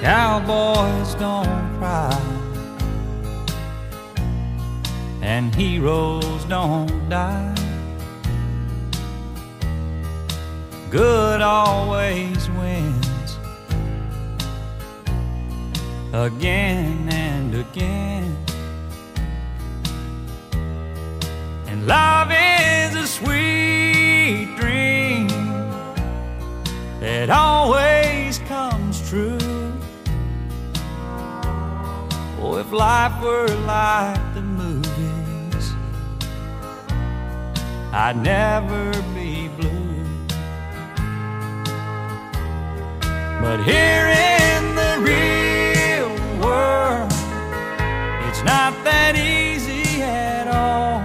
cowboys don't cry and heroes don't die. Good always wins again if life were like the movies, I'd never be blue. But here in the real world, it's not that easy at all.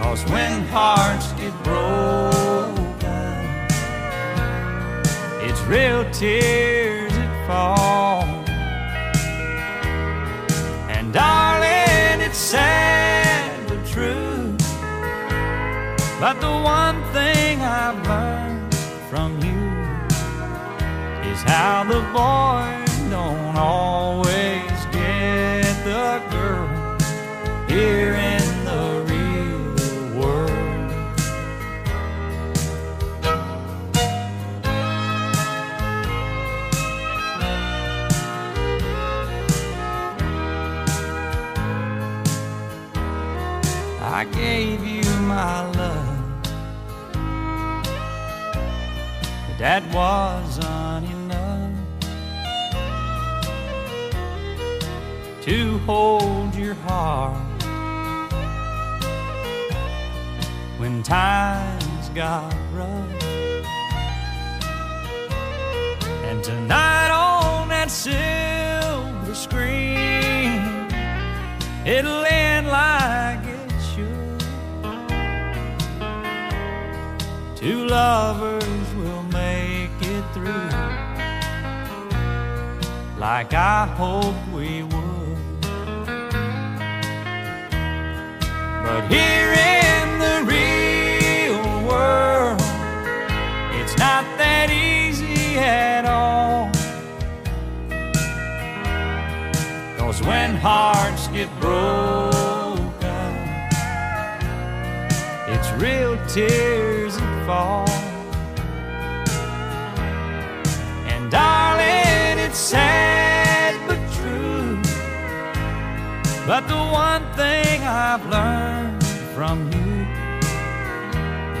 Cause when hearts get broken, it's real tears that fall. But the one thing I've learned from you is how the boy don't always get the girl here in the real world. I gave you my love, but that wasn't enough to hold your heart. When times got rough. And tonight on that silver screen, it'll end like lovers will make it through, like I hoped we would. But here in the real world, it's not that easy at all. Cause when hearts get broken, it's real tears that fall. But the one thing I've learned from you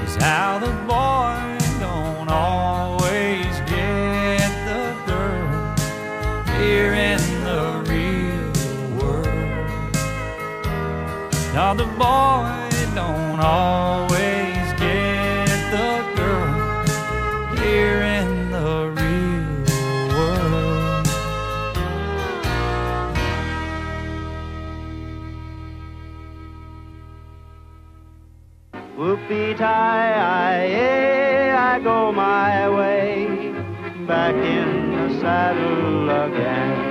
is how the boy don't always get the girl here in the real world. Now the boy don't always Whoopie tie, I go my way, back in the saddle again.